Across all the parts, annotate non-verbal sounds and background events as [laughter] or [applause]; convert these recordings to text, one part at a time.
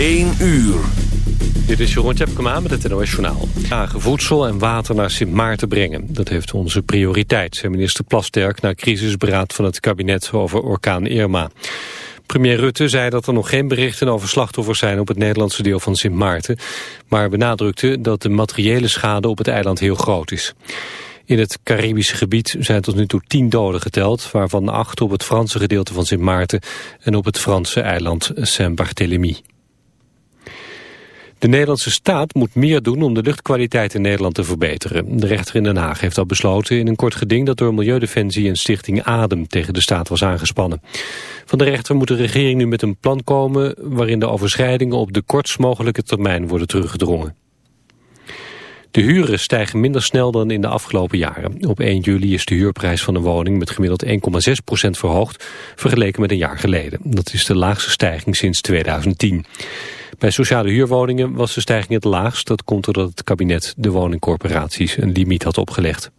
1 uur. Dit is Jeroen Tjepkema met het NOS Journaal. Dagen voedsel en water naar Sint Maarten brengen. Dat heeft onze prioriteit, zei minister Plasterk... na crisisberaad van het kabinet over orkaan Irma. Premier Rutte zei dat er nog geen berichten over slachtoffers zijn... op het Nederlandse deel van Sint Maarten... maar benadrukte dat de materiële schade op het eiland heel groot is. In het Caribische gebied zijn tot nu toe tien doden geteld... waarvan acht op het Franse gedeelte van Sint Maarten... en op het Franse eiland Saint-Barthélemy. De Nederlandse staat moet meer doen om de luchtkwaliteit in Nederland te verbeteren. De rechter in Den Haag heeft dat besloten in een kort geding dat door Milieudefensie en Stichting Adem tegen de staat was aangespannen. Van de rechter moet de regering nu met een plan komen waarin de overschrijdingen op de kortst mogelijke termijn worden teruggedrongen. De huren stijgen minder snel dan in de afgelopen jaren. Op 1 juli is de huurprijs van een woning met gemiddeld 1,6% verhoogd... vergeleken met een jaar geleden. Dat is de laagste stijging sinds 2010. Bij sociale huurwoningen was de stijging het laagst. Dat komt doordat het kabinet de woningcorporaties een limiet had opgelegd.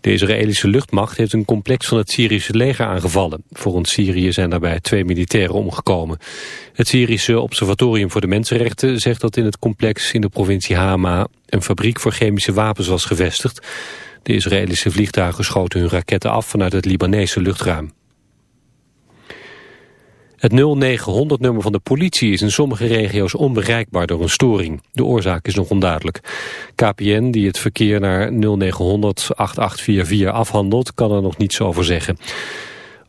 De Israëlische luchtmacht heeft een complex van het Syrische leger aangevallen. Volgens Syrië zijn daarbij twee militairen omgekomen. Het Syrische Observatorium voor de Mensenrechten zegt dat in het complex in de provincie Hama een fabriek voor chemische wapens was gevestigd. De Israëlische vliegtuigen schoten hun raketten af vanuit het Libanese luchtruim. Het 0900-nummer van de politie is in sommige regio's onbereikbaar door een storing. De oorzaak is nog onduidelijk. KPN, die het verkeer naar 0900-8844 afhandelt, kan er nog niets over zeggen.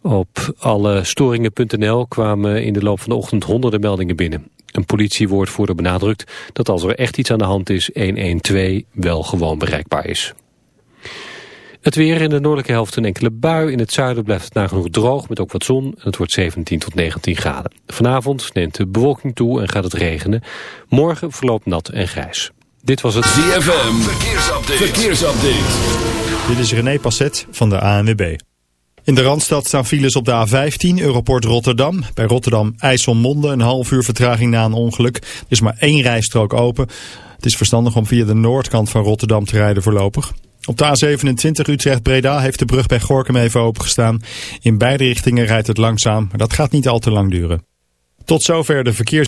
Op alle storingen.nl kwamen in de loop van de ochtend honderden meldingen binnen. Een politiewoordvoerder benadrukt dat als er echt iets aan de hand is, 112 wel gewoon bereikbaar is. Het weer in de noordelijke helft een enkele bui. In het zuiden blijft het nagenoeg droog met ook wat zon. En het wordt 17 tot 19 graden. Vanavond neemt de bewolking toe en gaat het regenen. Morgen verloopt nat en grijs. Dit was het ZFM. Verkeersupdate. Verkeersupdate. Dit is René Passet van de ANWB. In de Randstad staan files op de A15, Europort Rotterdam. Bij Rotterdam IJsselmonde een half uur vertraging na een ongeluk. Er is maar één rijstrook open. Het is verstandig om via de noordkant van Rotterdam te rijden voorlopig. Op de A27 Utrecht-Breda heeft de brug bij Gorkum even opengestaan. In beide richtingen rijdt het langzaam, maar dat gaat niet al te lang duren. Tot zover de verkeers...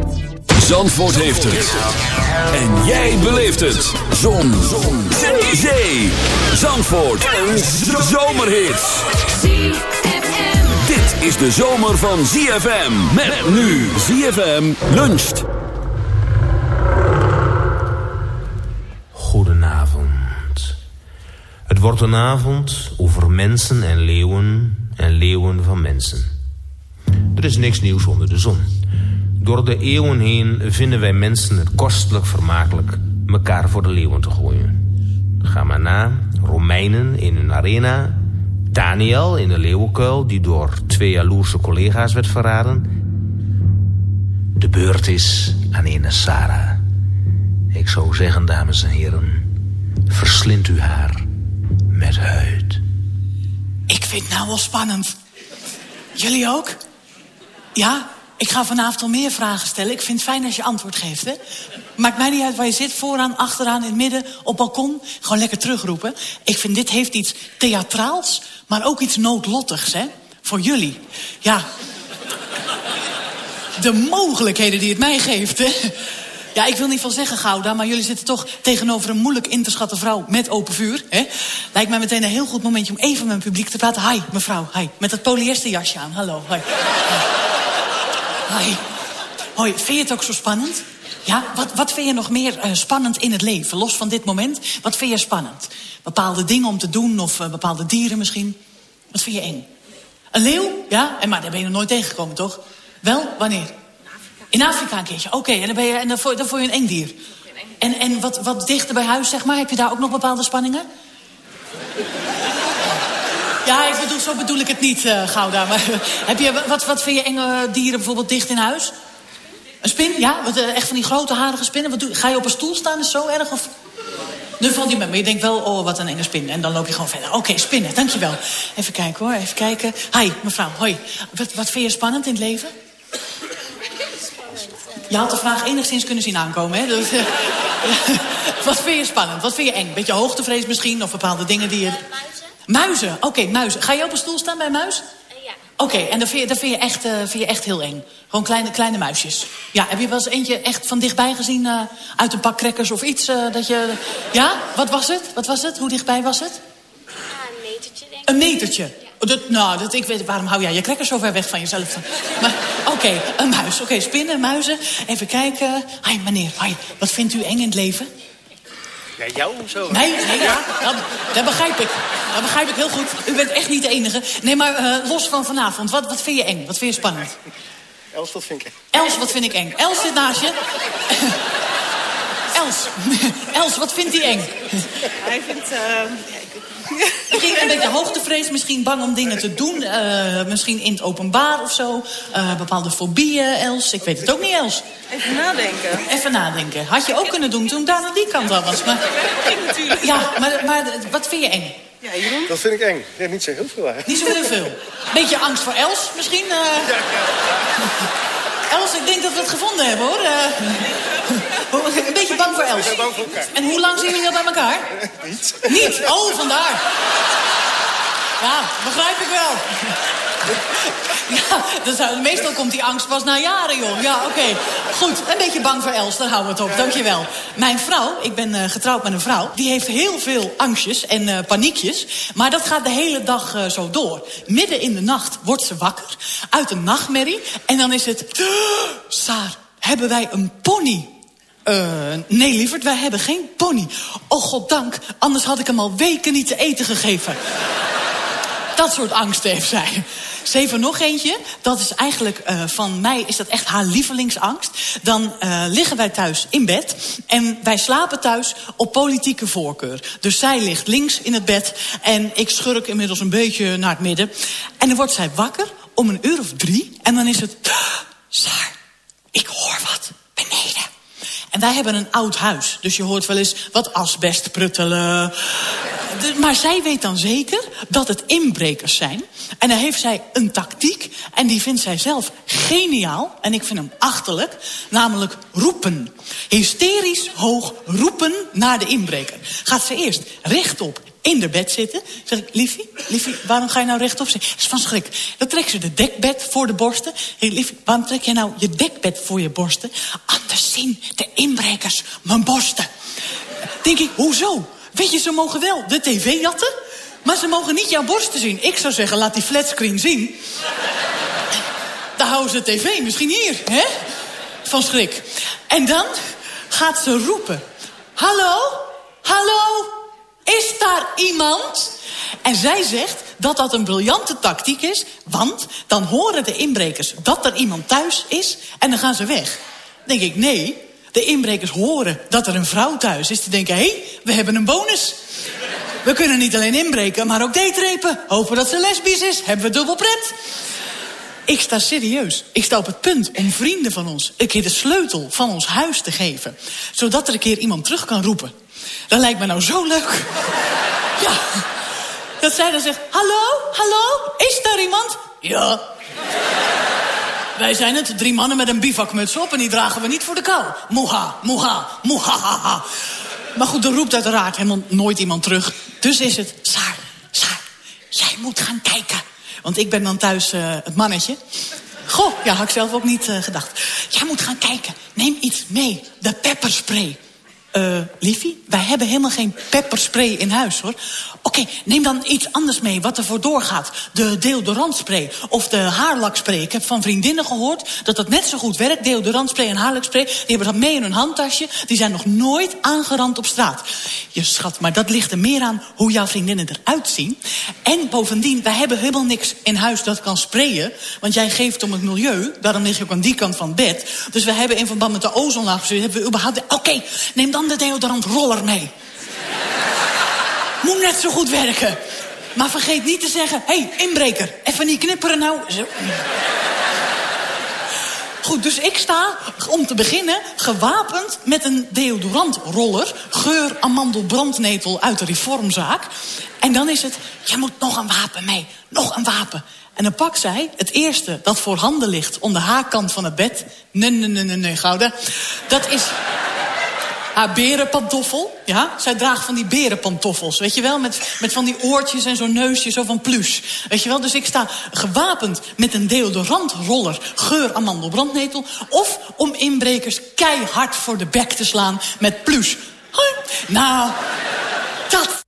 Zandvoort heeft het. En jij beleeft het. Zon. Zon. Zee. Zee. Zandvoort. Een zomerhit. Dit is de zomer van ZFM. Met nu ZFM luncht. Goedenavond. Het wordt een avond over mensen en leeuwen en leeuwen van mensen. Er is niks nieuws onder de zon. Door de eeuwen heen vinden wij mensen het kostelijk vermakelijk elkaar voor de leeuwen te gooien. Ga maar na, Romeinen in hun arena, Daniel in de leeuwenkuil die door twee jaloerse collega's werd verraden. De beurt is aan ene Sarah. Ik zou zeggen, dames en heren, verslindt u haar met huid. Ik vind het nou wel spannend. Jullie ook? Ja? Ik ga vanavond al meer vragen stellen. Ik vind het fijn als je antwoord geeft, hè. Maakt mij niet uit waar je zit, vooraan, achteraan, in het midden, op balkon. Gewoon lekker terugroepen. Ik vind dit heeft iets theatraals, maar ook iets noodlottigs, hè. Voor jullie. Ja. De mogelijkheden die het mij geeft, hè. Ja, ik wil niet van zeggen, Gouda, maar jullie zitten toch tegenover een moeilijk in te schatten vrouw met open vuur. Hè? Lijkt mij meteen een heel goed momentje om even met mijn publiek te praten. Hi, mevrouw, hi. Met dat polyesterjasje aan. Hallo. Hoi, vind je het ook zo spannend? Ja, wat, wat vind je nog meer uh, spannend in het leven? Los van dit moment, wat vind je spannend? Bepaalde dingen om te doen of uh, bepaalde dieren misschien? Wat vind je eng? Een leeuw? Ja, en maar daar ben je nog nooit tegengekomen, toch? Wel, wanneer? In Afrika een keertje. Oké, okay, en, dan, ben je, en dan, vond, dan vond je een eng dier. En, en wat, wat dichter bij huis, zeg maar, heb je daar ook nog bepaalde spanningen? Ja, zo bedoel ik het niet, uh, Gouda. [laughs] Heb je, wat, wat vind je enge dieren bijvoorbeeld dicht in huis? Een spin, ja? Wat, uh, echt van die grote harige spinnen. Wat doe, ga je op een stoel staan, is zo erg? Of... Nu valt die met, maar je denkt wel, oh, wat een enge spin. En dan loop je gewoon verder. Oké, okay, spinnen, dankjewel. Even kijken hoor, even kijken. Hi, mevrouw, hoi. Wat, wat vind je spannend in het leven? Je had de vraag enigszins kunnen zien aankomen, hè? Dus, uh, [laughs] wat vind je spannend? Wat vind je eng? Beetje hoogtevrees misschien? Of bepaalde dingen die je... Muizen. Oké, okay, muizen. Ga je op een stoel staan bij muis? Uh, ja. Oké, okay, en dat vind, je, dat vind, je echt, uh, vind je echt heel eng? Gewoon kleine, kleine muisjes. Ja, heb je wel eens eentje echt van dichtbij gezien... Uh, uit een pak crackers of iets? dat je... Ja, wat was het? Wat was het? Hoe dichtbij was het? Ah, een metertje, denk ik. Een metertje? Ja. Dat, nou, dat, ik weet, waarom hou jij je crackers zo ver weg van jezelf? Maar, oké, okay, een muis. Oké, spinnen, muizen. Even kijken. Hi, meneer, hi. Wat vindt u eng in het leven? Ja, jou zo? Nee, nee, ja. Dat, dat begrijp ik. Dat begrijp ik heel goed. U bent echt niet de enige. Nee, maar uh, los van vanavond. Wat, wat vind je eng? Wat vind je spannend? Els, wat vind ik eng? Els, wat vind ik eng? Els zit naast je. [laughs] Els. [laughs] Els, wat vindt hij eng? Hij vindt... Uh... Misschien een beetje hoogtevrees, misschien bang om dingen te doen. Uh, misschien in het openbaar of zo. Uh, bepaalde fobieën, Els. Ik weet het ook niet, Els. Even nadenken. Even nadenken. Had je ook kunnen doen toen daar aan die kant al was. Maar, ik natuurlijk. Ja, maar, maar wat vind je eng? Ja, Jeroen? Dat vind ik eng. Ja, niet zo heel veel eigenlijk. Niet zo heel veel. Beetje angst voor Els misschien? Uh... Ja, ja. Els, ik denk dat we het gevonden hebben, hoor. [laughs] Uh, een beetje bang voor Els. En hoe lang zien jullie al bij elkaar? [laughs] Niet. Niet? Oh, vandaar. Ja, begrijp ik wel. [laughs] Ja, meestal komt die angst pas na jaren, joh. Ja, oké. Goed, een beetje bang voor Els, daar houden we het op. Dankjewel. Mijn vrouw, ik ben uh, getrouwd met een vrouw... die heeft heel veel angstjes en uh, paniekjes. Maar dat gaat de hele dag uh, zo door. Midden in de nacht wordt ze wakker. Uit een nachtmerrie. En dan is het... Saar, hebben wij een pony? Nee, lieverd, wij hebben geen pony. Oh, goddank, anders had ik hem al weken niet te eten gegeven. Dat soort angst heeft zij. Ze heeft er nog eentje. Dat is eigenlijk uh, van mij, is dat echt haar lievelingsangst. Dan uh, liggen wij thuis in bed. En wij slapen thuis op politieke voorkeur. Dus zij ligt links in het bed. En ik schurk inmiddels een beetje naar het midden. En dan wordt zij wakker om een uur of drie. En dan is het... Saar, ik hoor wat beneden. En wij hebben een oud huis. Dus je hoort wel eens wat asbest pruttelen. Maar zij weet dan zeker dat het inbrekers zijn. En dan heeft zij een tactiek. En die vindt zij zelf geniaal. En ik vind hem achterlijk. Namelijk roepen. Hysterisch hoog roepen naar de inbreker. Gaat ze eerst rechtop in de bed zitten. Zeg ik, liefie, liefie, waarom ga je nou rechtop zitten? Dat is van schrik. Dan trekt ze de dekbed voor de borsten. Hey, liefie, waarom trek je nou je dekbed voor je borsten? Anders zien de inbrekers mijn borsten. Denk ik, hoezo? Weet je, ze mogen wel de tv jatten, maar ze mogen niet jouw borsten zien. Ik zou zeggen, laat die flatscreen zien. Dan houden ze de tv misschien hier, hè? Van schrik. En dan gaat ze roepen. Hallo? Hallo? Iemand? En zij zegt dat dat een briljante tactiek is... want dan horen de inbrekers dat er iemand thuis is... en dan gaan ze weg. Dan denk ik, nee, de inbrekers horen dat er een vrouw thuis is... te denken, hé, hey, we hebben een bonus. We kunnen niet alleen inbreken, maar ook daytrapen. Hopen dat ze lesbisch is, hebben we dubbel pret. Ik sta serieus. Ik sta op het punt om vrienden van ons... een keer de sleutel van ons huis te geven. Zodat er een keer iemand terug kan roepen. Dat lijkt me nou zo leuk. Ja. Dat zij dan zegt, hallo, hallo, is daar iemand? Ja. wij zijn het. Drie mannen met een bivakmuts op en die dragen we niet voor de kou. Moeha, moeha, moeha, ha, ha. Maar goed, er roept uiteraard helemaal nooit iemand terug. Dus is het, Saar, Saar, jij moet gaan kijken. Want ik ben dan thuis eh, het mannetje. Goh, ja, had ik zelf ook niet eh, gedacht. Jij moet gaan kijken. Neem iets mee. De pepperspray. Eh, liefie, wij hebben helemaal geen pepperspray in huis, hoor. Oké, neem dan iets anders mee wat ervoor doorgaat. De deodorantspray of de haarlakspray. Ik heb van vriendinnen gehoord dat dat net zo goed werkt. Deodorantspray en haarlakspray. Die hebben dat mee in hun handtasje. Die zijn nog nooit aangerand op straat. Je schat, maar dat ligt er meer aan hoe jouw vriendinnen eruit zien. En bovendien, wij hebben helemaal niks in huis dat kan sprayen. Want jij geeft om het milieu. Daarom lig je ook aan die kant van het bed. Dus we hebben in verband met de ozonlaag... hebben überhaupt... Oké, neem dan de deodorantroller mee. Moet net zo goed werken. Maar vergeet niet te zeggen... Hé, hey, inbreker, even niet knipperen nou. Zo. Goed, dus ik sta, om te beginnen, gewapend met een deodorantroller. Geur amandelbrandnetel uit de reformzaak. En dan is het, je moet nog een wapen mee. Nog een wapen. En dan pakt zij het eerste dat voor handen ligt... om de haakkant van het bed. Nee, nee, nee, nee, nee, Gouda. Dat is haar berenpantoffel. Ja, zij draagt van die berenpantoffels, weet je wel? Met, met van die oortjes en zo'n neusje, zo van plus. Weet je wel? Dus ik sta gewapend met een deodorantroller, geur amandelbrandnetel... of om inbrekers keihard voor de bek te slaan met plus. Hoi. Nou, dat...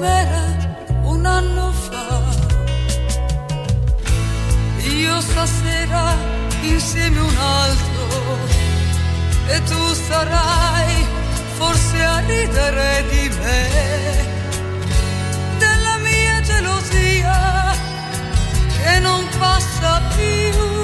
com'era un anno fa. Io stasera insieme un altro e tu sarai forse a ridere di me, della mia gelosia che non passa più.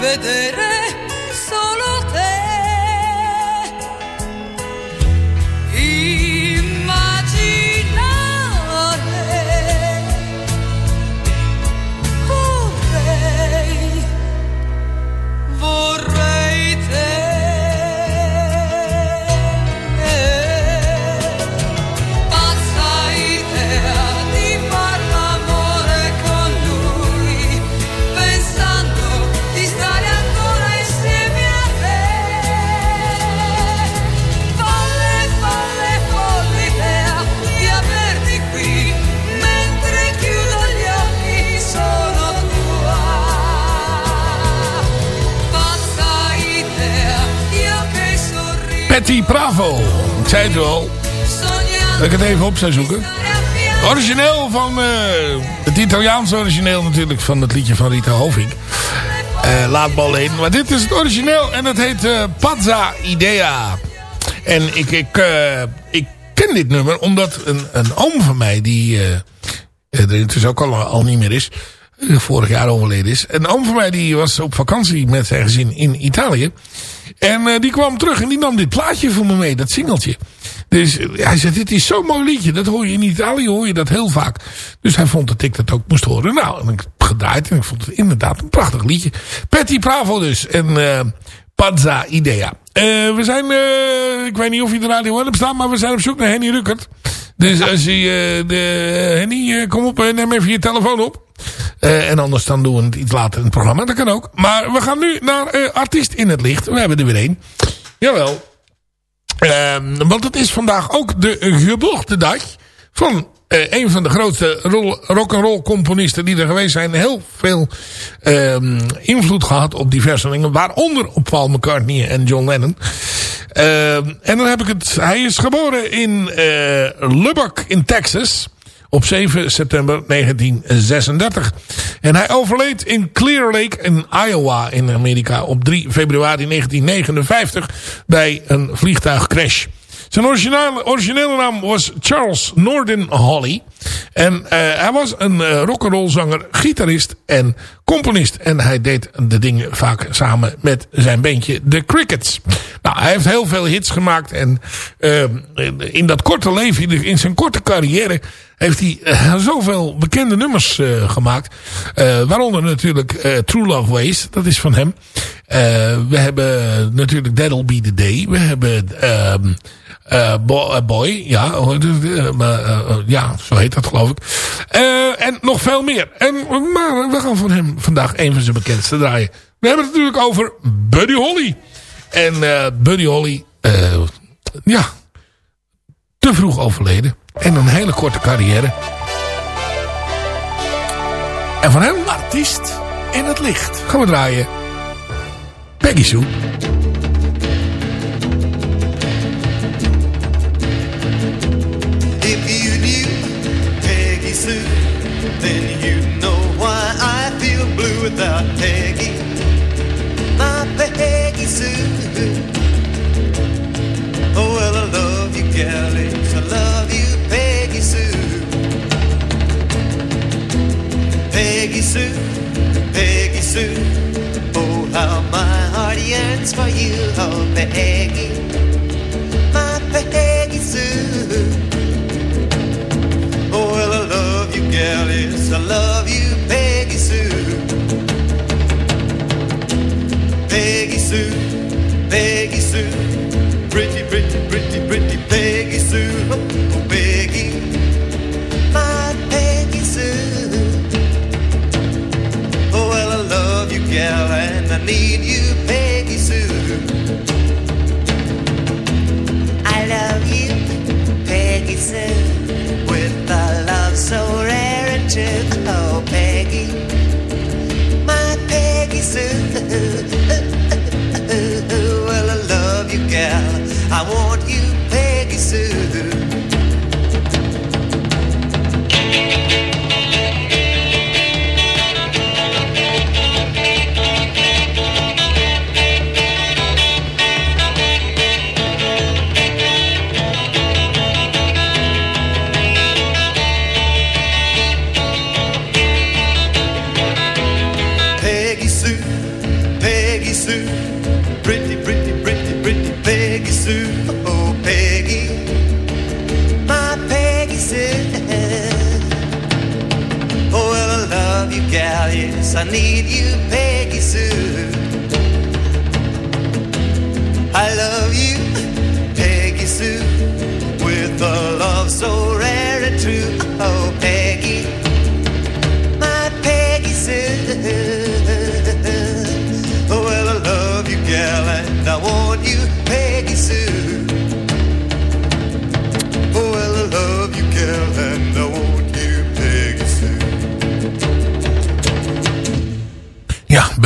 Vedere Ik zei het al. Dat ik het even op zou zoeken. Origineel van... eh, het Italiaanse origineel natuurlijk van het liedje van Rita Hovink. Eh, laat me alleen. Maar dit is het origineel en het heet eh, Pazza Idea. En ik, ik, ik ken dit nummer omdat een, een oom van mij die... er intussen ook al, al niet meer is. Eh, Vorig jaar overleden is. Een oom van mij die was op vakantie met zijn gezin in Italië. En eh, die kwam terug en die nam dit plaatje voor me mee. Dat singeltje. Dus eh, hij zei, dit is zo'n mooi liedje. Dat hoor je in Italië, hoor je dat heel vaak. Dus hij vond dat ik dat ook moest horen. Nou, en ik heb gedraaid en ik vond het inderdaad een prachtig liedje. Patty Bravo dus. En eh Pazza Idea. We zijn, ik weet niet of je de radio hebt staan, maar we zijn op zoek naar Henny Ruckert. Dus [laughs] als je, de, Henny, kom op, neem even je telefoon op. Eh, en anders dan doen we het iets later in het programma. Dat kan ook. Maar we gaan nu naar eh, Artiest in het Licht. We hebben er weer één. Jawel. Ehm, want het is vandaag ook de geboortedag van eh, een van de grootste rol- rock'n'roll componisten die er geweest zijn. Heel veel ehm, invloed gehad op diverse dingen. Waaronder op Paul McCartney en John Lennon. Ehm, en dan heb ik het. Hij is geboren in Lubbock in Texas. Op 7 september 1936. En hij overleed in Clear Lake in Iowa in Amerika op 3 februari 1959 bij een vliegtuigcrash. Zijn originele, originele naam was Charles Norden Holly. En uh, hij was een uh, rock'n'roll zanger, gitarist en componist. En hij deed de dingen vaak samen met zijn bandje The Crickets. Nou, hij heeft heel veel hits gemaakt. En uh, in dat korte leven, in, zijn korte carrière heeft hij uh, zoveel bekende nummers uh, gemaakt. Waaronder natuurlijk True Love Ways. Dat is van hem. we hebben natuurlijk That'll Be The Day. We hebben... Uh, boy, boy, ja, uh, ja, zo heet dat geloof ik. En nog veel meer. En, maar we gaan van hem vandaag een van zijn bekendste draaien. We hebben het natuurlijk over Buddy Holly. En Buddy Holly, ja, te vroeg overleden. En een hele korte carrière. En van hem... Artiest in het licht. Gaan we draaien. Peggy Sue. Without Peggy. My Peggy Sue. Oh, well, I love you, galleys. I love you, Peggy Sue. Peggy Sue, Peggy Sue. Oh, how my heart yearns for you, oh, Peggy.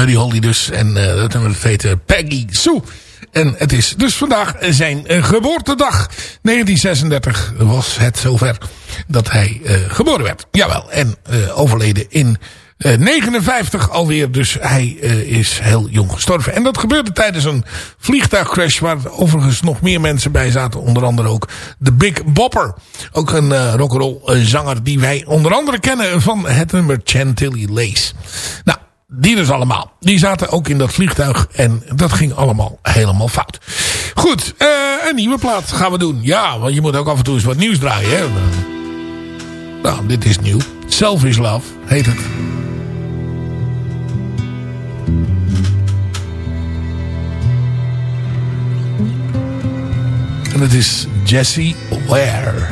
Buddy Holly dus. En eh, dat nummer dat heet eh, Peggy Sue. En het is dus vandaag zijn eh, geboortedag. 1936 was het zover dat hij geboren werd. Jawel, en overleden in uh, 59 alweer. Dus hij is heel jong gestorven. En dat gebeurde tijdens een vliegtuigcrash... waar overigens nog meer mensen bij zaten. Onder andere ook de Big Bopper. Ook een rock'n'roll zanger die wij onder andere kennen... van het nummer Chantilly Lace. Nou, die dus allemaal. Die zaten ook in dat vliegtuig en dat ging allemaal helemaal fout. Goed, eh, een nieuwe plaat gaan we doen. Ja, want je moet ook af en toe eens wat nieuws draaien. Hè? Nou, dit is nieuw. Selfish Love heet het. En het is Jesse Ware.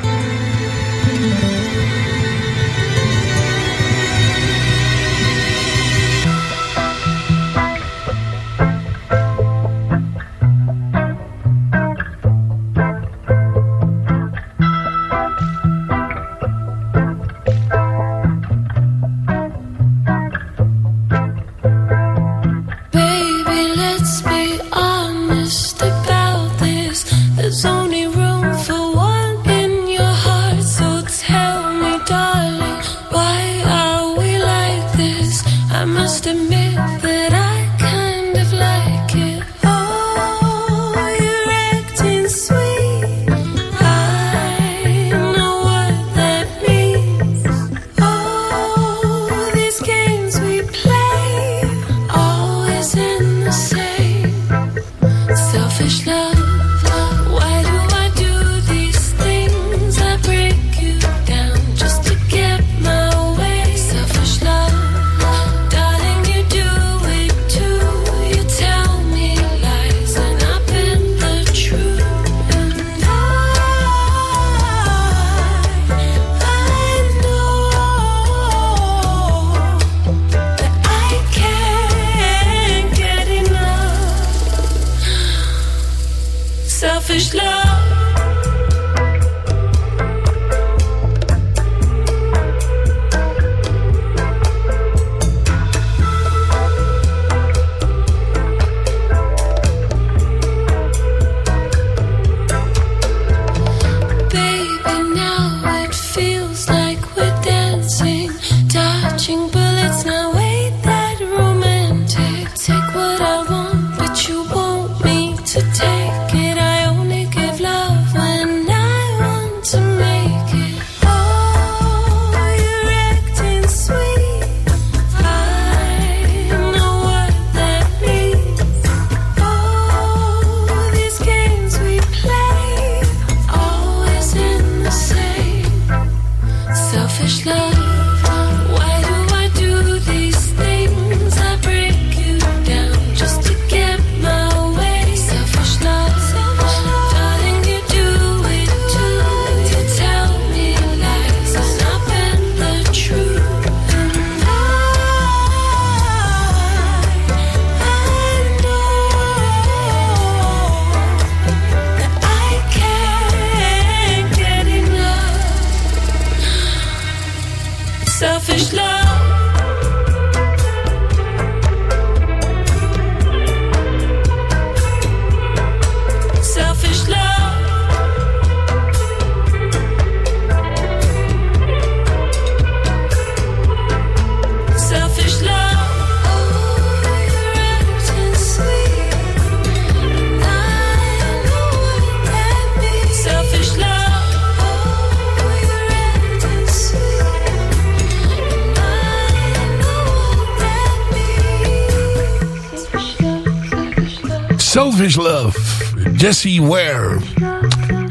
Jessie Ware.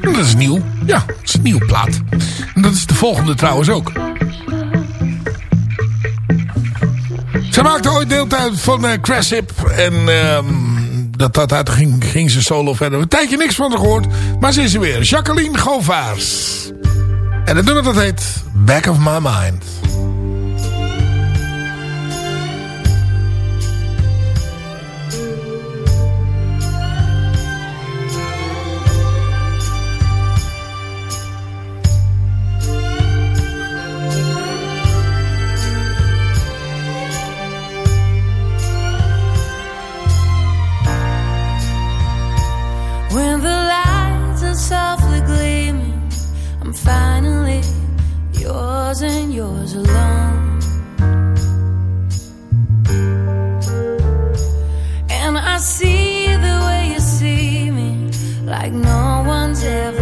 Dat is nieuw. Ja, dat is een nieuw plaat. En dat is de volgende trouwens ook. Ze maakte ooit deel uit van uh, Crash Hip. En ehm, dat, dat, ging, ging ze solo verder. Een tijdje niks van haar gehoord. Maar ze is weer. Jacqueline Govaars. En dat nummer dat heet Back of My Mind. like no one's ever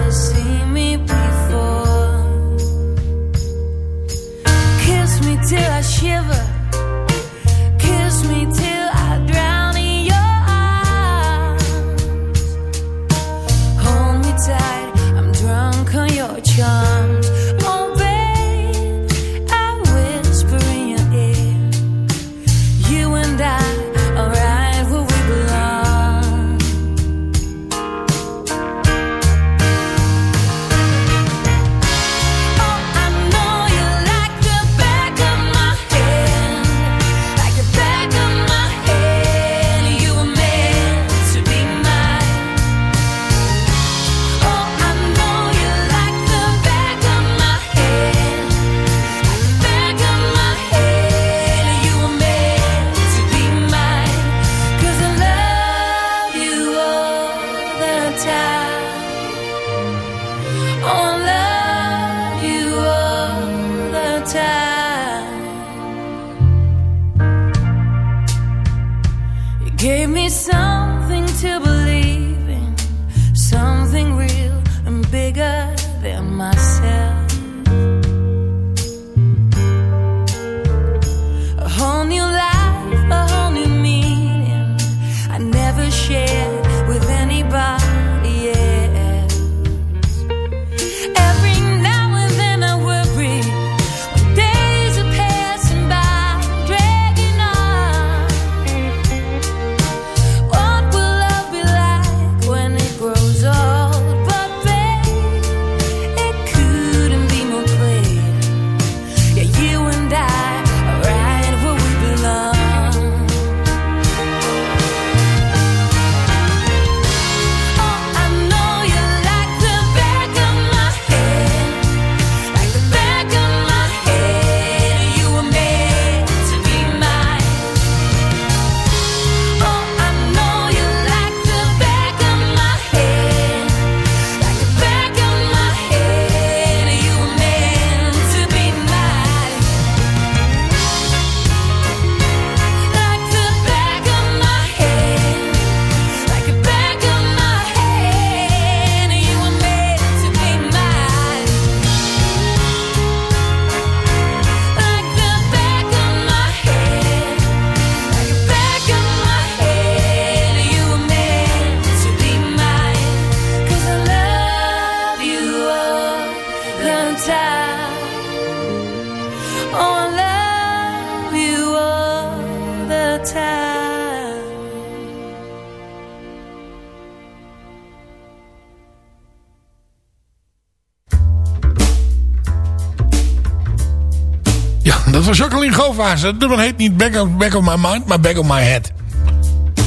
van Jacqueline Govaas. Het nummer heet niet back of, back of My Mind, maar Back of My Head.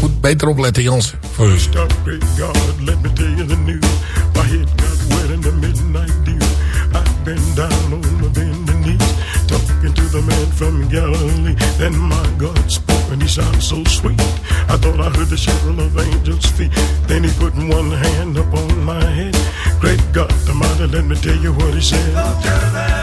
Moet beter opletten, Jansen. Voor Stop, God, let me tell you the news. My head got wet in the midnight dew. I've been down on the bending knees. Talking to the man from Galilee. Then my God spoke and he sounded so sweet. I thought I heard the shadow of angels' feet. Then he put one hand upon my head. Great God, the mother, let me tell you what he said.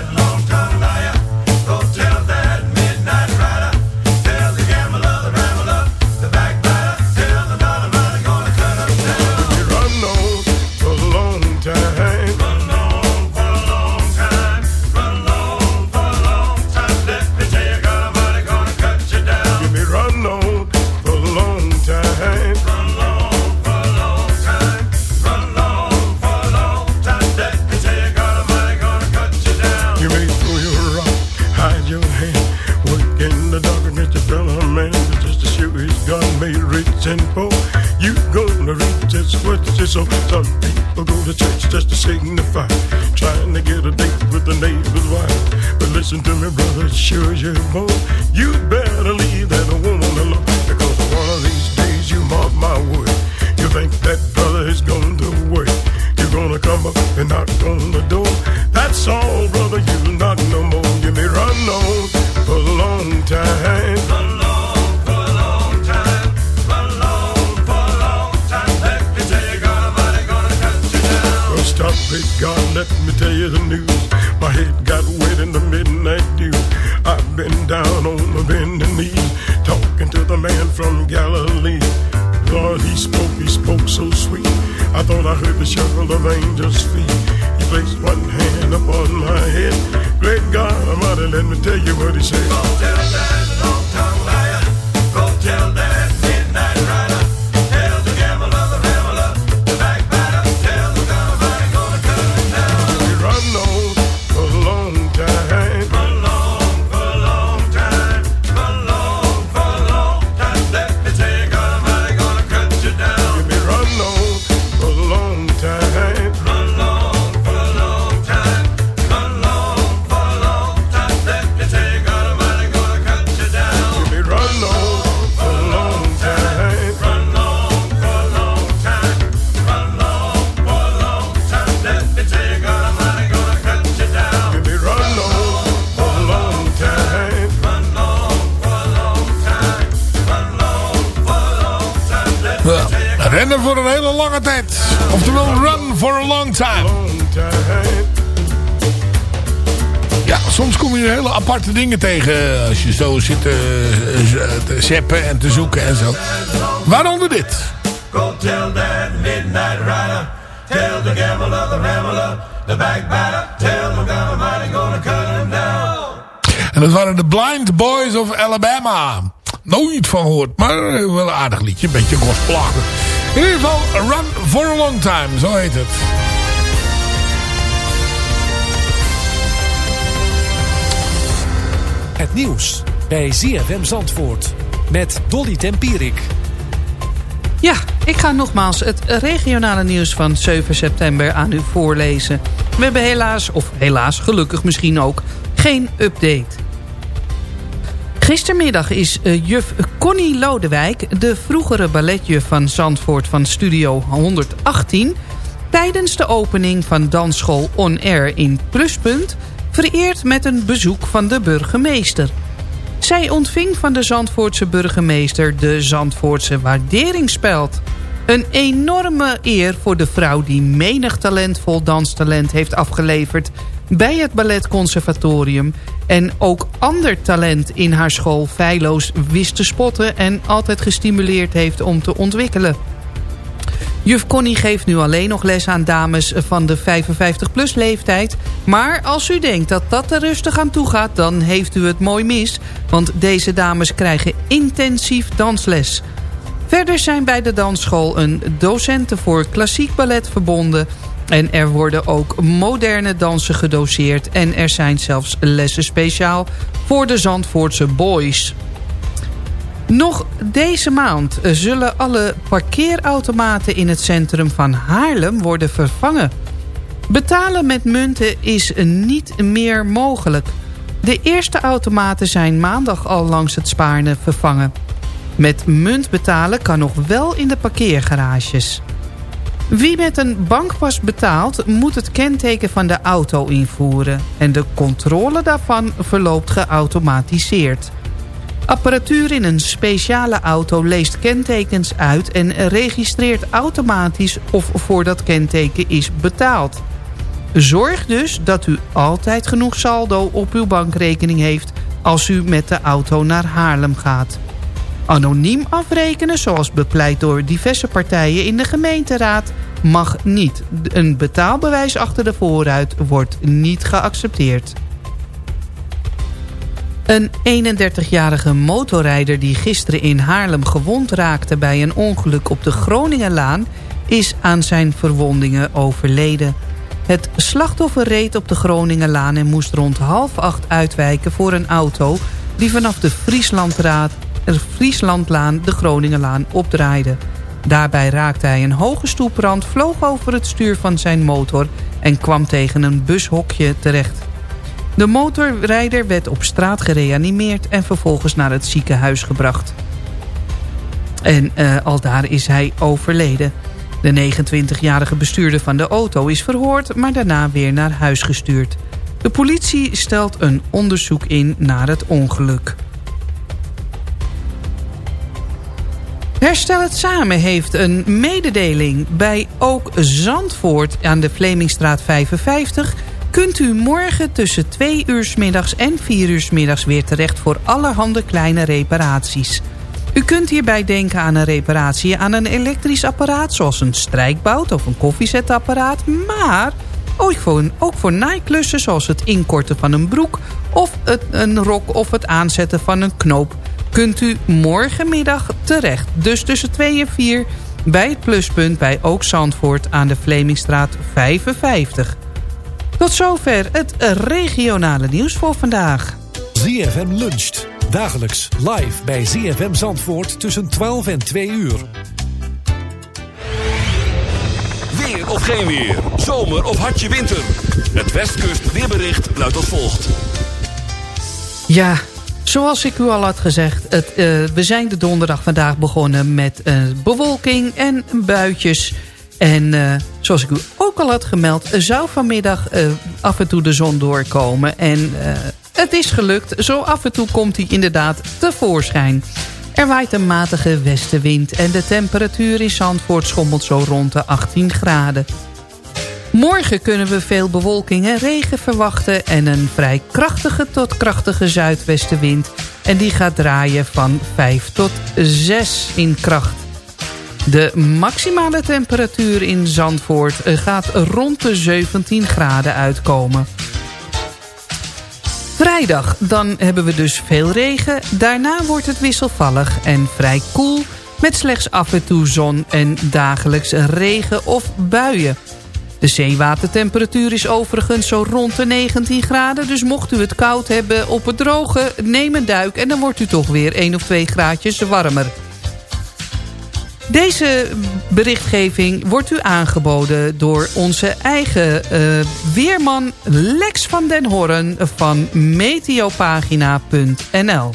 Ja, soms kom je hele aparte dingen tegen als je zo zit te, te zeppen en te zoeken en zo. Waaronder dit. Go tell that midnight rider. Tell the the the backbiter. Tell cut him down. En dat waren de Blind Boys of Alabama. Nooit van gehoord, maar eh, wel een aardig liedje. Een beetje gospelachtig. In ieder geval, Run for a Long Time, zo heet het. Het nieuws bij ZFM Zandvoort met Dolly Tempierik. Ja, ik ga nogmaals het regionale nieuws van 7 september aan u voorlezen. We hebben helaas, of helaas gelukkig misschien ook, geen update. Gistermiddag is uh, juf Connie Lodewijk, de vroegere balletjuf van Zandvoort van Studio 118... tijdens de opening van dansschool On Air in Pluspunt... vereerd met een bezoek van de burgemeester. Zij ontving van de Zandvoortse burgemeester de Zandvoortse waarderingspeld. Een enorme eer voor de vrouw die menig talentvol danstalent heeft afgeleverd bij het Balletconservatorium en ook ander talent in haar school feilloos wist te spotten en altijd gestimuleerd heeft om te ontwikkelen. Juf Connie geeft nu alleen nog les aan dames van de 55-plus leeftijd. Maar als u denkt dat dat er rustig aan toe gaat, dan heeft u het mooi mis. Want deze dames krijgen intensief dansles. Verder zijn bij de dansschool een docenten voor klassiek ballet verbonden... En er worden ook moderne dansen gedoseerd. En er zijn zelfs lessen speciaal voor de Zandvoortse boys. Nog deze maand zullen alle parkeerautomaten in het centrum van Haarlem worden vervangen. Betalen met munten is niet meer mogelijk. De eerste automaten zijn maandag al langs het Spaarne vervangen. Met munt betalen kan nog wel in de parkeergarages. Wie met een bankpas betaalt, moet het kenteken van de auto invoeren. En de controle daarvan verloopt geautomatiseerd. Apparatuur in een speciale auto leest kentekens uit... en registreert automatisch of voor dat kenteken is betaald. Zorg dus dat u altijd genoeg saldo op uw bankrekening heeft... als u met de auto naar Haarlem gaat. Anoniem afrekenen, zoals bepleit door diverse partijen in de gemeenteraad, mag niet. Een betaalbewijs achter de voorruit wordt niet geaccepteerd. Een 31-jarige motorrijder die gisteren in Haarlem gewond raakte... bij een ongeluk op de Groningenlaan... is aan zijn verwondingen overleden. Het slachtoffer reed op de Groningenlaan en moest rond half acht uitwijken voor een auto... die vanaf de Frieslandlaan de Groningenlaan opdraaide. Daarbij raakte hij een hoge stoeprand, vloog over het stuur van zijn motor... en kwam tegen een bushokje terecht. De motorrijder werd op straat gereanimeerd... en vervolgens naar het ziekenhuis gebracht. En uh, al daar is hij overleden. De 29-jarige bestuurder van de auto is verhoord... maar daarna weer naar huis gestuurd. De politie stelt een onderzoek in naar het ongeluk. Herstel het Samen heeft een mededeling. Bij ook Zandvoort aan de Vlemingstraat 55... kunt u morgen tussen 2 uur middags en 4 uur middags weer terecht... voor allerhande kleine reparaties. U kunt hierbij denken aan een reparatie aan een elektrisch apparaat... zoals een strijkbout of een koffiezetapparaat. Maar ook voor, ook voor naaiklussen zoals het inkorten van een broek... of het, een rok of het aanzetten van een knoop... kunt u morgenmiddag terecht. Dus tussen 2 en 4 bij het pluspunt bij Ook Zandvoort aan de Vlemingstraat 55. Tot zover het regionale nieuws voor vandaag. ZFM luncht. Dagelijks live bij ZFM Zandvoort tussen 12 en 2 uur. Weer of geen weer. Zomer of hartje winter. Het Westkust weerbericht luidt als volgt. Ja, zoals ik u al had gezegd... Het, uh, we zijn de donderdag vandaag begonnen met uh, bewolking en buitjes... En uh, zoals ik u ook al had gemeld, zou vanmiddag uh, af en toe de zon doorkomen. En het is gelukt. Zo af en toe komt hij inderdaad tevoorschijn. Er waait een matige westenwind en de temperatuur in Zandvoort schommelt zo rond de 18 graden. Morgen kunnen we veel bewolking en regen verwachten... en een vrij krachtige tot krachtige zuidwestenwind. En die gaat draaien van 5 tot 6 in kracht. De maximale temperatuur in Zandvoort gaat rond de 17 graden uitkomen. Vrijdag, dan hebben we dus veel regen. Daarna wordt het wisselvallig en vrij koel... met slechts af en toe zon en dagelijks regen of buien. De zeewatertemperatuur is overigens zo rond de 19 graden... dus mocht u het koud hebben op het droge, neem een duik... en dan wordt u toch weer 1 of 2 graadjes warmer. Deze berichtgeving wordt u aangeboden door onze eigen uh, weerman Lex van den Horren van meteopagina.nl.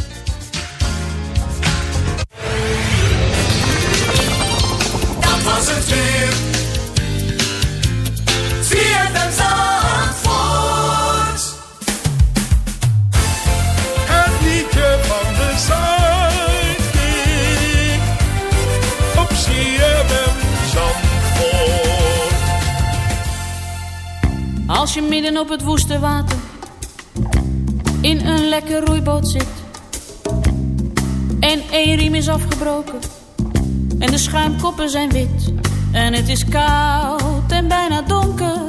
Als je midden op het woeste water in een lekker roeiboot zit en één riem is afgebroken en de schuimkoppen zijn wit en het is koud en bijna donker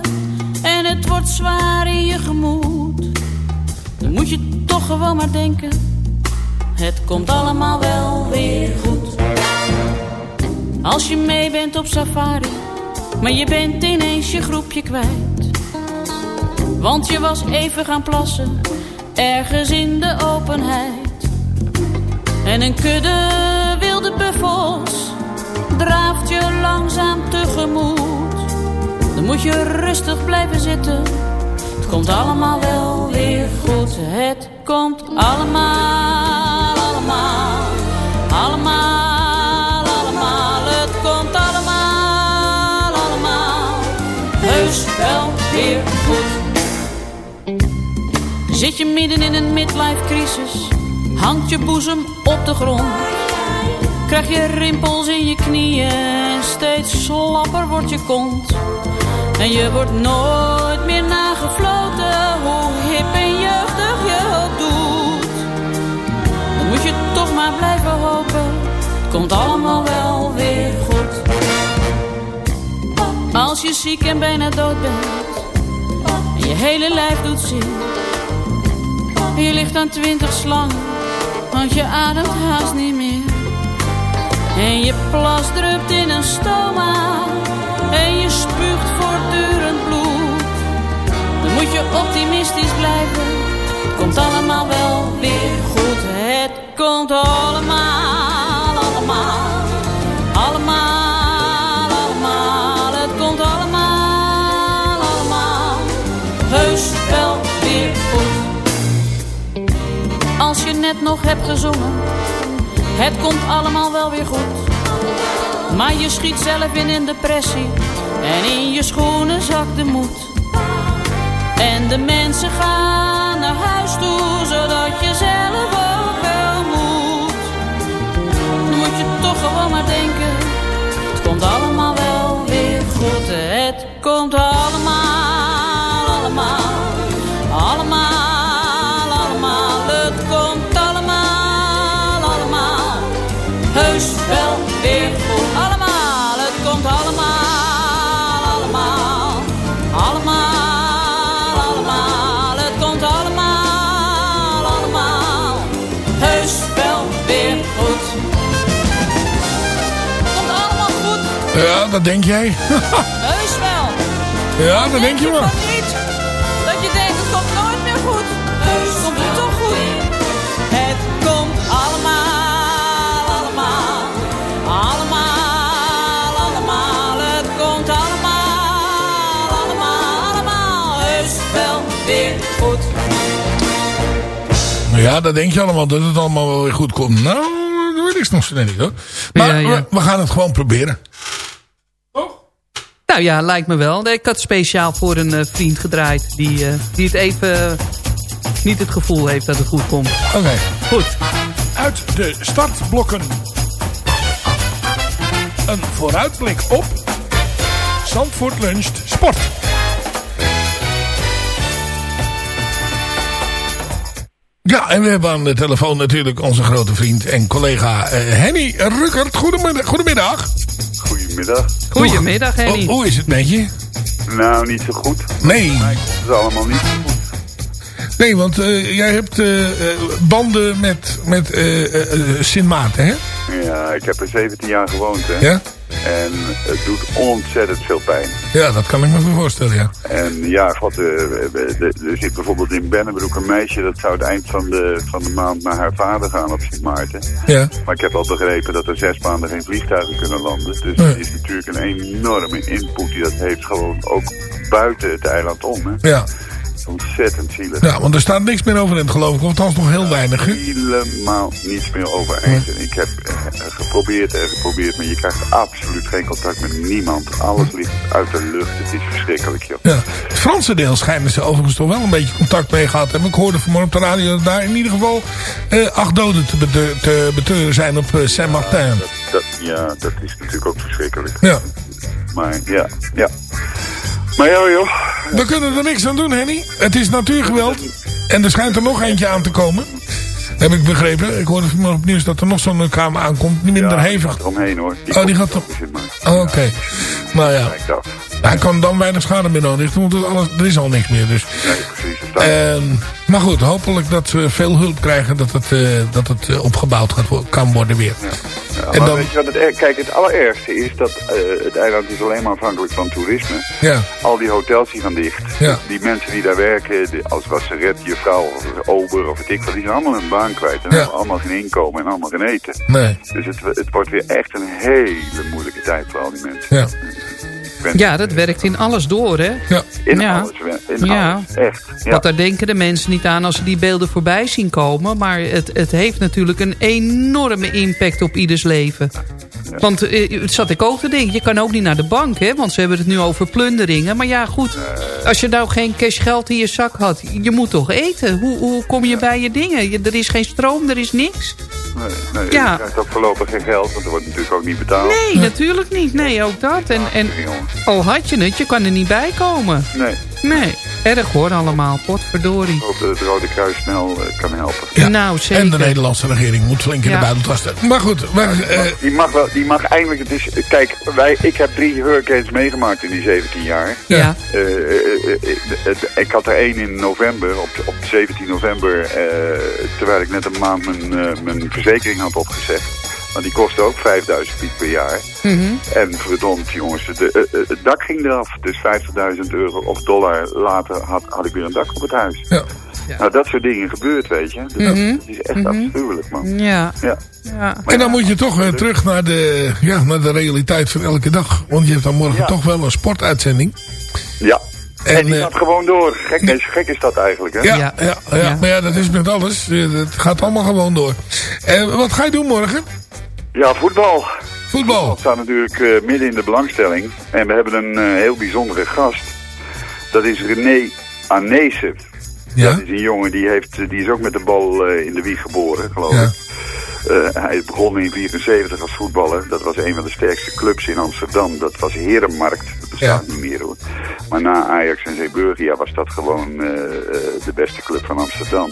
en het wordt zwaar in je gemoed, dan moet je toch gewoon maar denken: het komt allemaal wel weer goed. Als je mee bent op safari, maar je bent ineens je groepje kwijt. Want je was even gaan plassen, ergens in de openheid. En een kudde wilde buffels draaft je langzaam tegemoet. Dan moet je rustig blijven zitten, het komt allemaal wel weer goed. Het komt allemaal, midden in een midlife crisis, hangt je boezem op de grond. Krijg je rimpels in je knieën en steeds slapper wordt je kont. En je wordt nooit meer nagefloten, hoe hip en jeugdig je ook doet. Dan moet je toch maar blijven hopen, het komt allemaal wel weer goed. Als je ziek en bijna dood bent, en je hele lijf doet zin. Je ligt aan twintig slangen, want je ademt haast niet meer. En je plas drupt in een stoma, en je spuugt voortdurend bloed. Dan moet je optimistisch blijven, het komt allemaal wel weer goed. Het komt allemaal, net nog hebt gezongen, het komt allemaal wel weer goed. Maar je schiet zelf in een depressie en in je schoenen zakt de moed. En de mensen gaan naar huis toe, zodat je zelf ook wel moet. Dan moet je toch gewoon maar denken, het komt allemaal wel weer goed. Het komt allemaal, dat denk jij. [laughs] heus wel. ja, dat denk je niet. Dat je denkt, het komt nooit meer goed. Heus komt het toch goed. Het komt allemaal, allemaal. Allemaal, allemaal. Het komt allemaal, allemaal, allemaal. Heus wel weer goed. Ja, dat denk je allemaal, dat het allemaal wel weer goed komt. Nou, dat weet ik nog zo net niet hoor. Maar Ja, ja. We, we gaan het gewoon proberen. Nou ja, lijkt me wel. Ik had speciaal voor een eh, vriend gedraaid. Die, eh, die het even eh, niet het gevoel heeft dat het goed komt. Oké. Goed. Uit de startblokken. Een vooruitblik op Zandvoort luncht sport. Ja, en we hebben aan de telefoon natuurlijk onze grote vriend en collega eh, Henny Ruckert. Goedemiddag. Goedemiddag. Goedemiddag. Goedemiddag, Henny. Hoe, hoe is het met je? Nou, niet zo goed. Nee. Het is allemaal niet zo goed. Nee, want eh, jij hebt eh, eh, banden met, met eh, eh, eh, Sint Maarten, hè? Ja, ik heb er 17 jaar gewoond, hè. Ja? En het doet ontzettend veel pijn. Ja, dat kan ik me voorstellen, ja. En ja, god, eh, we- we- er zit bijvoorbeeld in Bennebroek een meisje... dat zou het eind van de, van de maand naar haar vader gaan op Sint Maarten. Ja. Maar ik heb al begrepen dat er zes maanden geen vliegtuigen kunnen landen. Dus het is natuurlijk een enorme input die dat heeft gewoon ook buiten het eiland om. Hè. Ja. Ontzettend zielig. Ja, want er staat niks meer over in het geloof ik. Of althans nog heel weinig? Helemaal niets meer over. En ik heb eh, geprobeerd en geprobeerd, maar je krijgt absoluut geen contact met niemand. Alles ligt uit de lucht. Het is verschrikkelijk, joh. Ja. Het Franse deel schijnen ze overigens toch wel een beetje contact mee gehad hebben. Ik hoorde vanmorgen op de radio dat daar in ieder geval eh, acht doden te, bede- te beteuren zijn op eh, Saint-Martin. Ja, dat is natuurlijk ook verschrikkelijk. Ja. Maar ja, ja. Maar ja, joh. We kunnen er niks aan doen, Henny. Het is natuurgeweld. En er schijnt er nog eentje aan te komen. Heb ik begrepen. Ik hoorde vanmorgen op nieuws dat er nog zo'n kamer aankomt. Niet minder Ja, hevig. hoor. oh, die gaat toch... Oh, Oké. Nou ja. Hij kan dan weinig schade meer aanrichten. Want het alles, er is al niks meer. Dus. Nee, precies. Ehm, maar goed, hopelijk dat we veel hulp krijgen. Dat het, eh, dat het eh, opgebouwd gaat, kan worden weer. Ja, En dan- weet je wat het, er- kijk, het allerergste is dat eh, het eiland is alleen maar afhankelijk van toerisme. Ja. Al die hotels die gaan dicht. Ja. Die mensen die daar werken, die, als wasseret, juffrouw of ober of weet ik wat, die zijn allemaal hun baan kwijt. En Ja. hebben allemaal geen inkomen en allemaal geen eten. Nee. Dus het, het wordt weer echt een hele moeilijke tijd voor al die mensen. Ja. Ja, dat werkt in alles door, hè? Ja. In Ja. alles, in Ja. alles. Echt. Ja. Want daar denken de mensen niet aan als ze die beelden voorbij zien komen. Maar het, het heeft natuurlijk een enorme impact op ieders leven. Want eh, het zat ik ook te denken, je kan ook niet naar de bank, hè? Want ze hebben het nu over plunderingen. Maar ja, goed, als je nou geen cash geld in je zak had, je moet toch eten? Hoe, hoe kom je bij je dingen? Je- er is geen stroom, er is niks. Nee, nee, Ja. Je krijgt ook voorlopig geen geld, want er wordt natuurlijk ook niet betaald. Nee, natuurlijk niet. Nee, ook dat. En, en al had je het, je kan er niet bij komen. Nee. Nee, erg hoor allemaal, potverdorie. Ik hoop dat het Rode Kruis snel eh, kan helpen. Nou, zeker. En de Nederlandse regering moet flink in Ja. de buidel tasten. Maar goed, wij, eh, Die mag wel, die mag eindelijk, het is, kijk, wij, ik heb drie hurricanes meegemaakt in die 17 jaar. Ja. Eh, ik had er één in november, op, op 17 november, eh, terwijl ik net een maand mijn, mijn verzekering had opgezegd. Want die kostte ook 5000 piek per jaar. Mhm. En verdomd jongens, het, eh, eh, het dak ging eraf. Dus 50.000 euro of dollar later had, had ik weer een dak op het huis. Ja. Nou, dat soort dingen gebeurt, weet je. Dus dat, Mhm. dat is echt Mhm. afschuwelijk, man. Ja. Ja. ja. en dan moet je toch weer terug naar de, ja, naar de realiteit van elke dag. Want je hebt dan morgen Ja. toch wel een sportuitzending. Ja. En die eh, gaat gewoon door. Gek is, gek is dat eigenlijk, hè? ja, ja. Ja, maar ja, dat is met alles. Eh, Het gaat allemaal gewoon door. En wat ga je doen morgen? Ja, voetbal. Voetbal. Dat staat natuurlijk eh, midden in de belangstelling. En we hebben een eh, heel bijzondere gast. Dat is René Anezen. Ja? Dat is een jongen die, heeft, die is ook met de bal eh, in de wieg geboren, geloof ik. Eh, hij is begonnen in 74 als voetballer. Dat was een van de sterkste clubs in Amsterdam. Dat was Herenmarkt. Dat bestaat niet meer hoor. Maar na Ajax en Zeeburgia was dat gewoon de beste club van Amsterdam.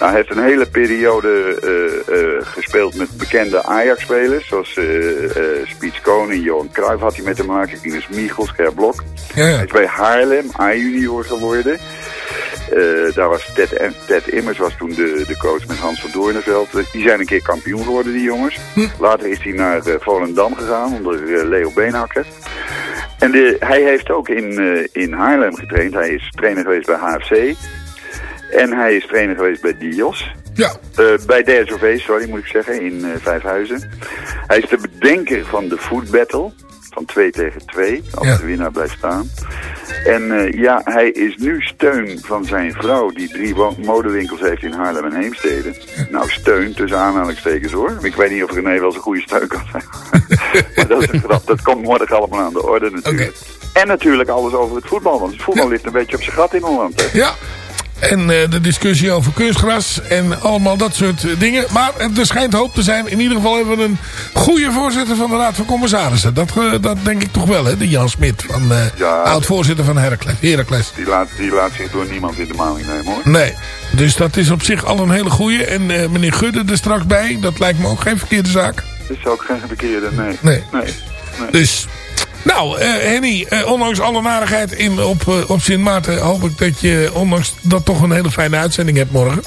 Nou, hij heeft een hele periode eh, eh, gespeeld met bekende Ajax-spelers. Zoals Spiets Koning, Johan Cruijff had hij met te maken. Ines Michels, Ger Blok. Hij is bij Haarlem A-junior geworden. Daar was Ted, en- Ted Immers was toen de, de coach met Hans van Doorneveld. Eh, Die zijn een keer kampioen geworden, die jongens. Later is hij naar Volendam gegaan onder Leo Beenhakker. En de, hij heeft ook in, in Haarlem getraind. Hij is trainer geweest bij HFC. En hij is trainer geweest bij Dios. Ja. Eh, bij DSOV, sorry moet ik zeggen, in eh, Vijfhuizen. Hij is de bedenker van de Food Battle. Van 2 tegen 2, als de winnaar blijft staan. En eh, ja, hij is nu steun van zijn vrouw, die drie modewinkels heeft in Haarlem en Heemstede. Nou, steun tussen aanhalingstekens hoor. Ik weet niet of René wel eens een goede steun kan zijn. [laughs] maar dat is een grap. Dat komt morgen allemaal aan de orde natuurlijk. En natuurlijk alles over het voetbal, want het voetbal ligt een beetje op zijn gat in Holland. Hè? Ja. En eh, de discussie over kunstgras en allemaal dat soort eh, dingen. Maar er schijnt hoop te zijn. In ieder geval hebben we een goede voorzitter van de Raad van Commissarissen. Dat, eh, dat denk ik toch wel, hè? De Jan Smit, van, eh, oud-voorzitter van Heracles. Heracles. Die laat, die laat zich door niemand in de maling nemen hoor. Nee. Dus dat is op zich al een hele goede. En meneer Gudde er straks bij. Dat lijkt me ook geen verkeerde zaak. Dat is ook geen verkeerde, nee. Nee. nee. nee. Dus, nou, eh, Henny, eh, ondanks alle narigheid in, op, eh, op Sint Maarten... hoop ik dat je, ondanks dat toch een hele fijne uitzending hebt morgen.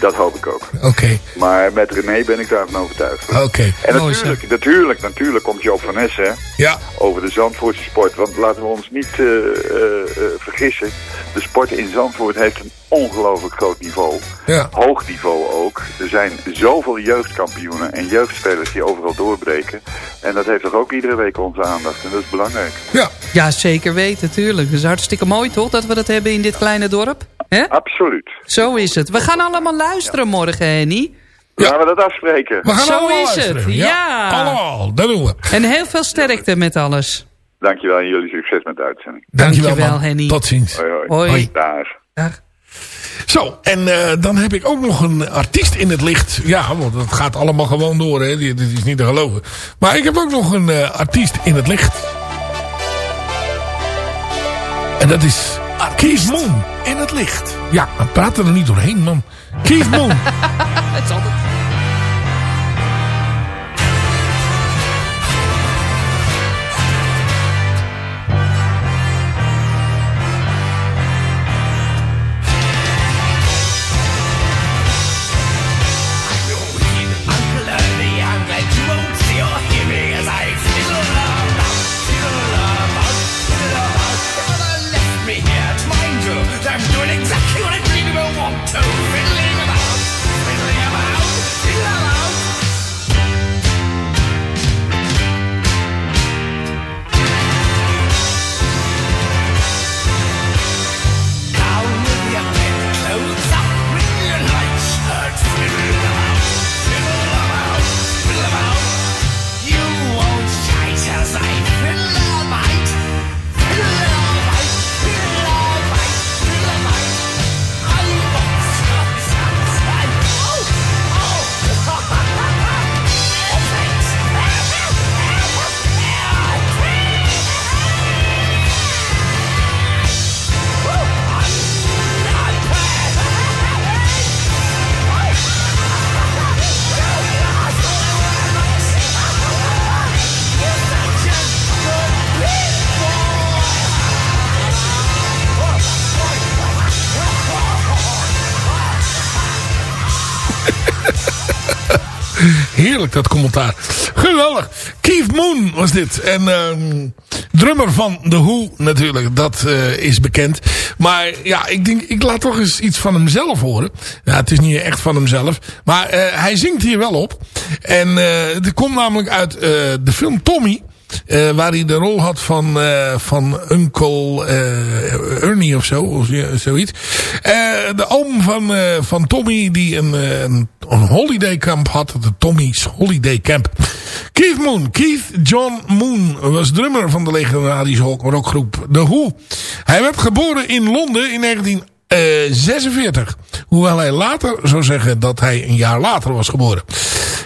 Dat hoop ik ook. Oké. Maar met René ben ik daarvan overtuigd. Oké. En Mooi, natuurlijk, natuurlijk, natuurlijk komt Joop van Essen Ja. over de Zandvoortse sport. Want laten we ons niet eh, eh, eh, vergissen. De sport in Zandvoort heeft een ongelooflijk groot niveau. Ja. Hoog niveau ook. Er zijn zoveel jeugdkampioenen en jeugdspelers die overal doorbreken. En dat heeft toch ook iedere week onze aandacht. En dat is belangrijk. Ja. Ja, zeker weten, tuurlijk. Het is hartstikke mooi, toch, dat we dat hebben in dit kleine dorp? Absoluut. Zo is het. We gaan allemaal luisteren morgen, Henny. Gaan we dat afspreken? We gaan Zo allemaal is het, luisteren. ja. Allemaal, dat doen we. En heel veel sterkte met alles. Dankjewel en jullie succes met de uitzending. Dankjewel. Henny. Tot ziens. Hoi, hoi. Hoi. Hoi. Dag. Zo, en eh, dan heb ik ook nog een artiest in het licht. Ja, want dat gaat allemaal gewoon door, hè. Dit dit is niet te geloven. Maar ik heb ook nog een eh, artiest in het licht. En dat is Keith Moon. In het licht. Ja, praten er niet doorheen, man. Keith Moon. [laughs] Het is altijd... Dat commentaar. Geweldig. Keith Moon was dit. En ehm, drummer van The Who natuurlijk. Dat eh, is bekend. Maar ja, ik denk, ik laat toch eens iets van hemzelf horen. Ja, het is niet echt van hemzelf. Maar eh, hij zingt hier wel op. En eh het komt namelijk uit eh, de film Tommy. Eh, waar hij de rol had van, eh, van Uncle eh, Ernie of zo. Of zoiets. De oom van, van Tommy die een, een, een holiday camp had. De Tommy's Holiday Camp. Keith Moon. Keith John Moon was drummer van de legendarische rockgroep The Who. Hij werd geboren in Londen in 1946. Hoewel hij later zou zeggen dat hij een jaar later was geboren.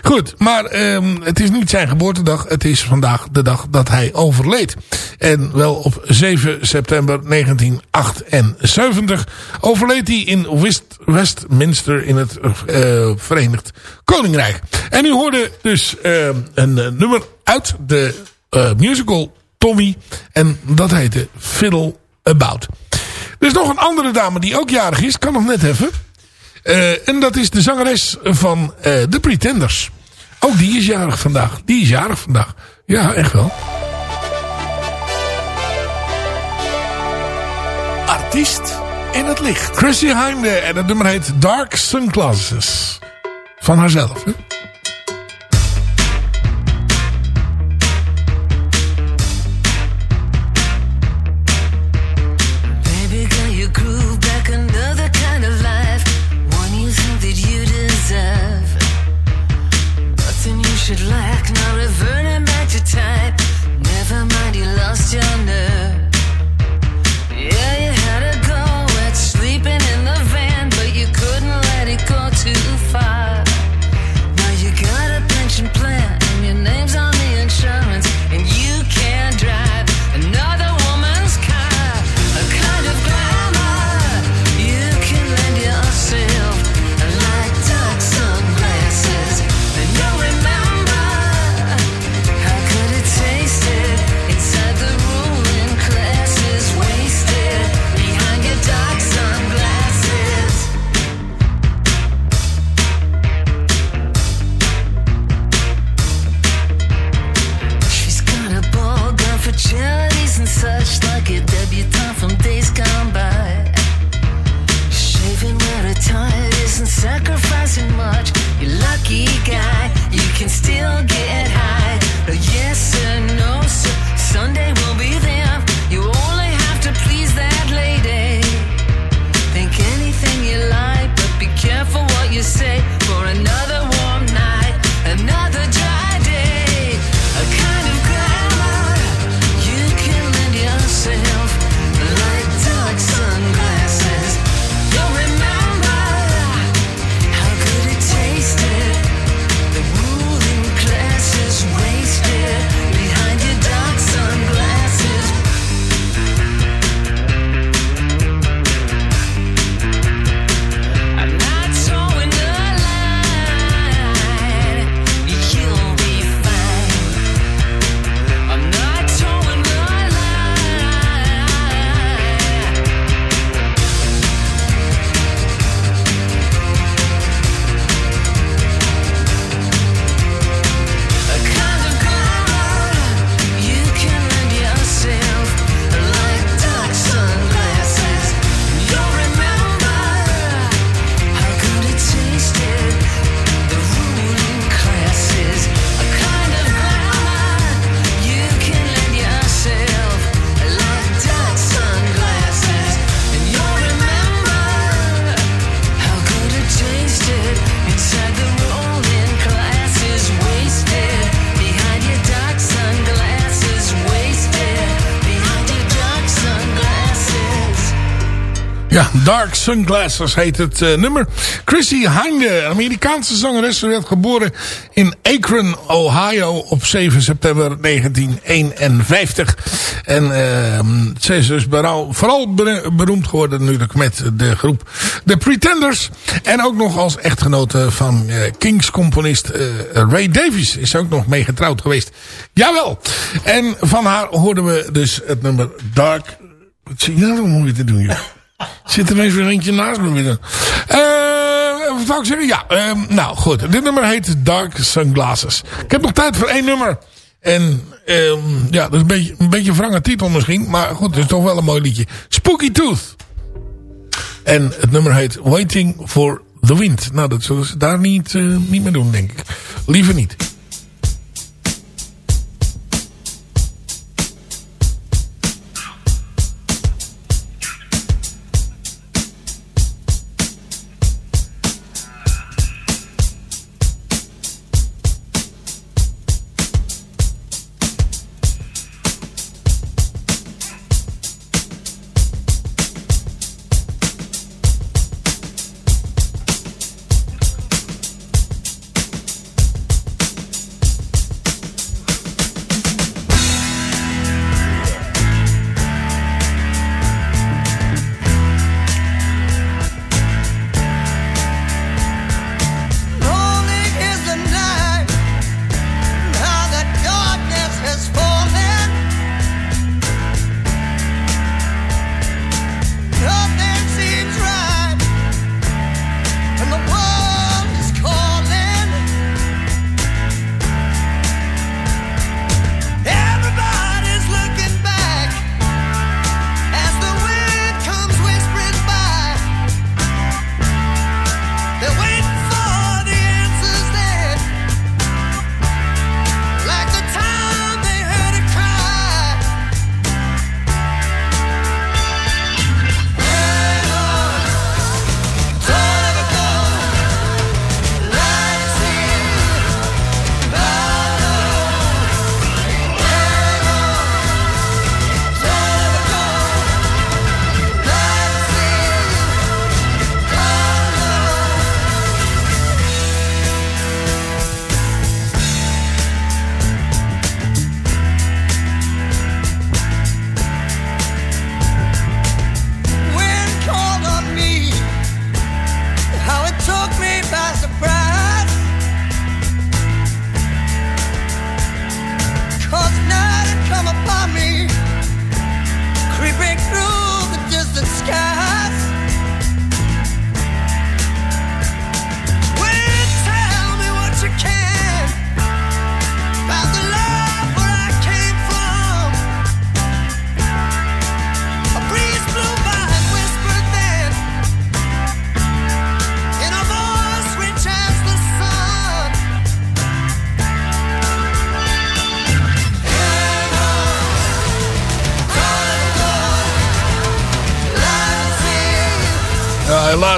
Goed, maar ehm, het is niet zijn geboortedag. Het is vandaag de dag dat hij overleed. En wel op 7 september 1978 overleed hij in West, Westminster in het eh, Verenigd Koninkrijk. En u hoorde dus ehm, een eh, nummer uit de eh, musical Tommy. En dat heette Fiddle About. Er is nog een andere dame die ook jarig is. Kan nog net even. Uh, en dat is de zangeres van uh, The Pretenders. Ook die is jarig vandaag. Die is jarig vandaag. Ja, echt wel. Artiest in het licht. Chrissy Hinde. En het nummer heet Dark Sunglasses. Van haarzelf, hè? Ja, Dark Sunglasses heet het eh, nummer. Chrissy Hinde, een Amerikaanse zangeres, werd geboren in Akron, Ohio op 7 september 1951. En uh, ze is dus vooral ber- beroemd geworden natuurlijk met de groep The Pretenders. En ook nog als echtgenote van eh, Kings componist eh, Ray Davies is ook nog mee getrouwd geweest. Jawel! En van haar hoorden we dus het nummer Dark... Wat zie je nou mooi te doen, joh? Zit er ineens weer eentje naast me weer. Eh, wat zou ik zeggen? Ja, ehm, nou goed. Dit nummer heet Dark Sunglasses. Ik heb nog tijd voor één nummer. En ehm, ja, dat is een beetje, een beetje wrange titel misschien. Maar goed, het is toch wel een mooi liedje. Spooky Tooth. En het nummer heet Waiting for the Wind. Nou, dat zullen ze daar niet, eh, niet meer doen, denk ik. Liever niet.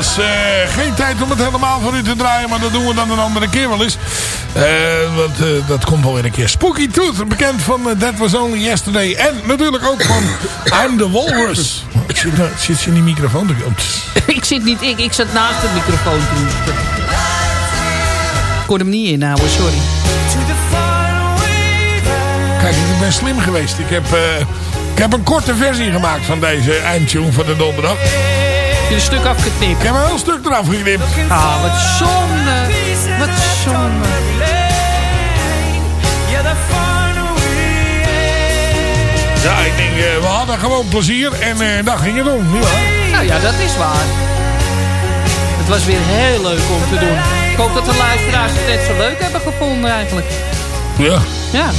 Helaas eh, geen tijd om het helemaal voor u te draaien. Maar dat doen we dan een andere keer wel eens. Eh, want eh, dat komt wel weer een keer. Spooky Tooth, bekend van That Was Only Yesterday. En natuurlijk ook van I'm the Walrus. Ik zit, nou- zit je in die microfoon te [laughs] ik zit niet, ik, ik zat naast de microfoon toen. Ik kon hem niet inhouden, sorry. Kijk, ik ben slim geweest. Ik heb, ik heb een korte versie gemaakt van deze eindtune van de donderdag. Je een stuk afgeknipt? Ik heb een heel stuk eraf geknipt. Ah, wat zonde. Wat zonde. Ja, ik denk, eh, we hadden gewoon plezier en eh daar ging het om. Ja. Nou ja, dat is waar. Het was weer heel leuk om te doen. Ik hoop dat de luisteraars het net zo leuk hebben gevonden eigenlijk. Ja. Ja.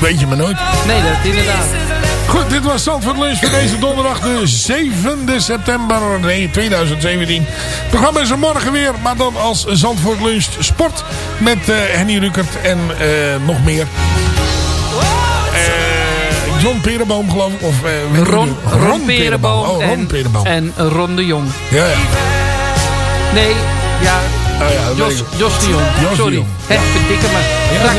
Weet je maar nooit. Nee, dat inderdaad. Goed, dit was Zandvoort Lunch voor deze donderdag de 7e september nee, 2017. Het programma is er morgen weer, maar dan als Zandvoort Lunch Sport met eh, Henny Rukert en eh, nog meer. Eh, John Perenboom geloof ik. Of, Ron, niet. Ron Perenboom Oh, Ron en, Perenboom. en Ron de Jong. Ja, ja. Nee, ja, Oh, ja Jos. Jos de Jong. Jos Sorry. Jong. Hé, verdikke me. Ja,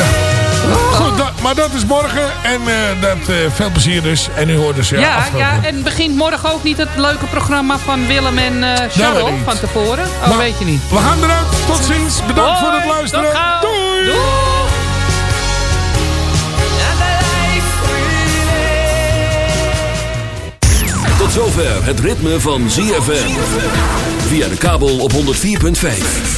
ja. Ja. Goed, dat- maar dat is morgen. En eh, dat, eh, veel plezier dus. En u hoort dus ja, Ja, afgelopen. ja, en begint morgen ook niet het leuke programma van Willem en eh ik niet. van tevoren? Oh, Maar weet je niet. We gaan eruit. Tot ziens. Bedankt voor het luisteren. Doei. Doei. Tot zover het ritme van ZFM. Via de kabel op 104.5.